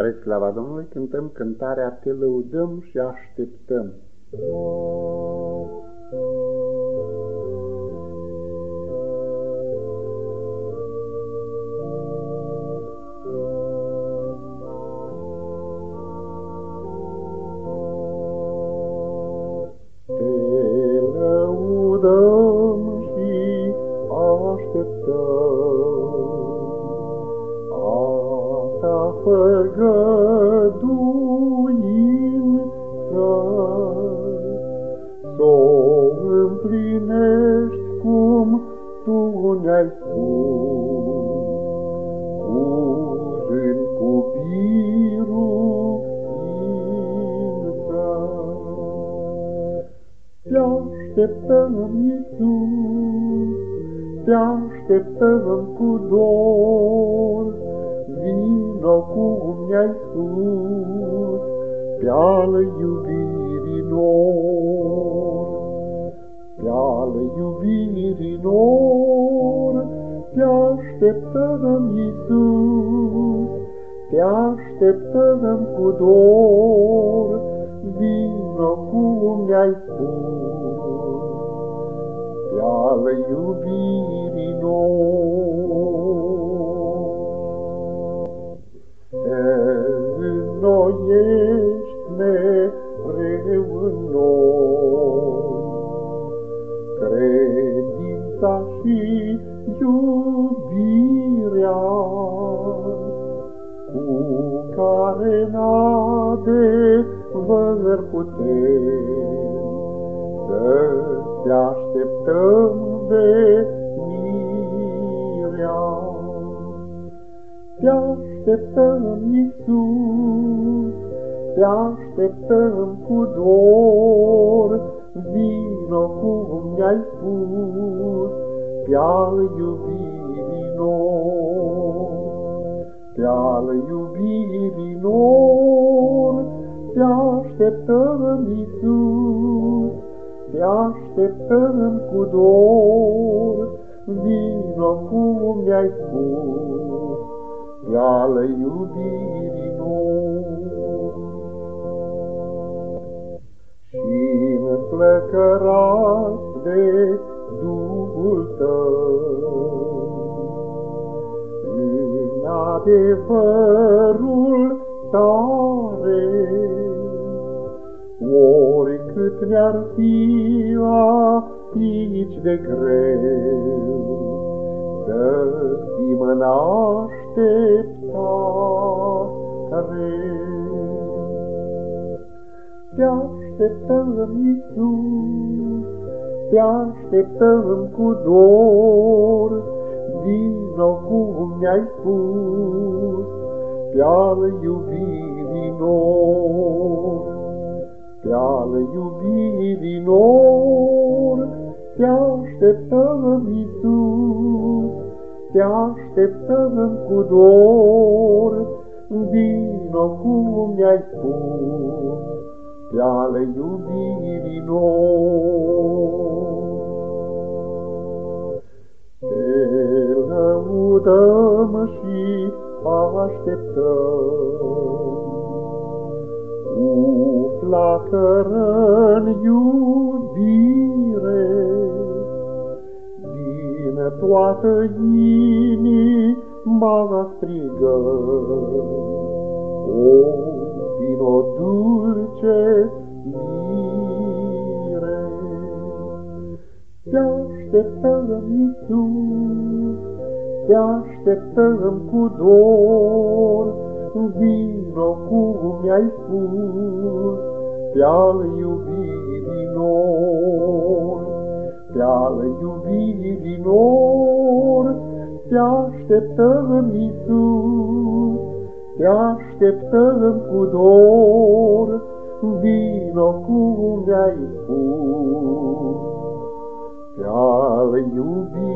Spre slava Domnului cântăm cântarea Te lăudăm și așteptăm. Te lăudăm și așteptăm făgăduință, S-o împlinești cum Tu ne-ai spus, Curând cu biruință. Te așteptăm, Iisus, te așteptăm cu dor, vino cum mi-ai spus, pe-al iubirii nor. Pe-al iubirii nor, te așteptăm, Iisus, te așteptăm cu dor, vino cum mi-ai spus, pe-al iubirii nor. Înnoiești mereu în noi. Credința și iubirea cu care n-adevăr putem să te așteptăm venirea. Te așteptăm, Iisus, te așteptăm cu dor, vino cum mi-ai spus, pe-al iubirii nor. Pe-al iubirii nor, te așteptăm, Iisus, te așteptăm cu dor, vino cum mi-ai spus, pe-al iubirii nor. Și-mi plăcărat de Duhul Tău, în adevărul tare, oricât mi-ar fi aici de greu, să fim în așteptare. Te așteptăm, Iisus, te așteptăm cu dor, vino cum mi-ai spus, pe-al iubirii nor. Pe-al iubirii nor, te așteptăm, Iisus, te așteptăm cu dor, vino cum mi-ai spus, pe ale iubirii nor. Te lăudăm și așteptăm, flacără-n iubire, din toată inima strigă. O, vino dulce mire, te așteptăm, Iisus, te așteptăm cu dor, vino cum mi-ai spus, pe-al iubirii nor, pe-al iubirii nor, te așteptăm, Iisus, te așteptăm cu dor, vino cum mi-ai spus, pe-al iubirii nor.